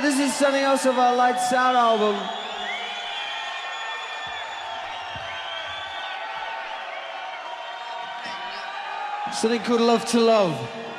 this is something else of our Lights Out album. Something called Love to Love.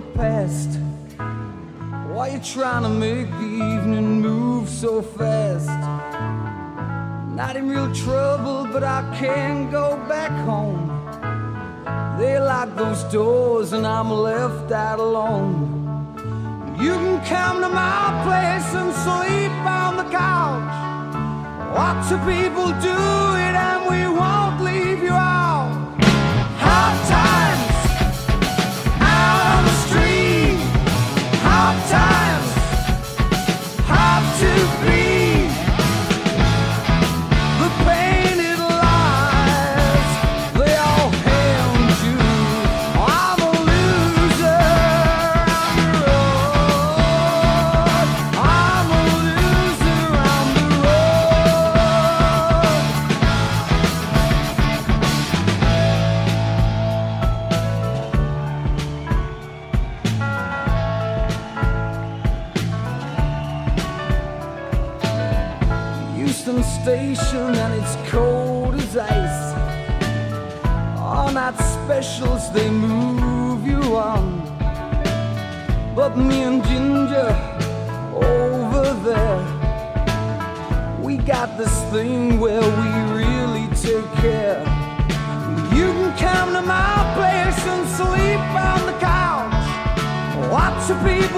Past. Why you trying to make the evening move so fast? Not in real trouble, but I can't go back home. They lock those doors and I'm left out alone. You can come to my place and sleep on the couch. Lots of people do it and we won't leave you out. But me and Ginger over there, we got this thing where we really take care. You can come to my place and sleep on the couch. Watch the people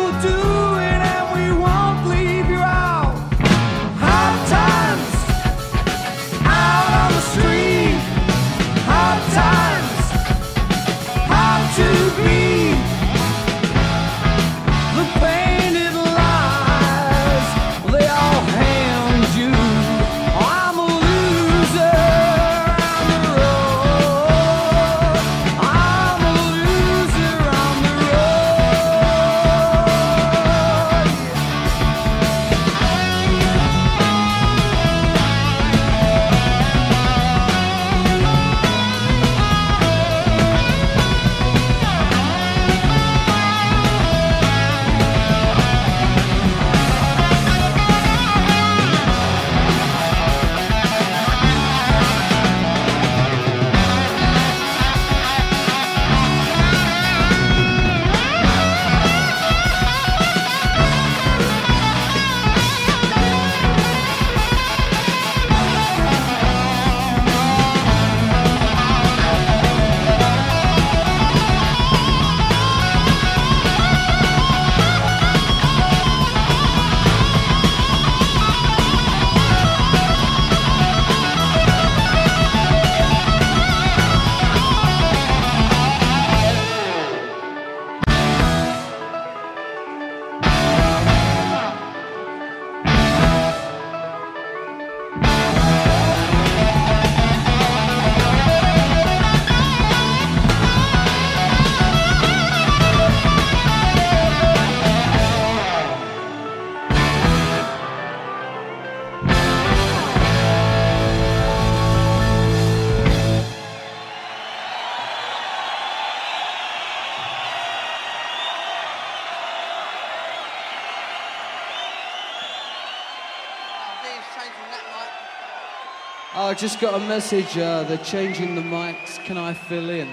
just got a message. Uh, they're changing the mics. Can I fill in?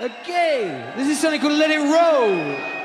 Okay, this is something called Let It Roll.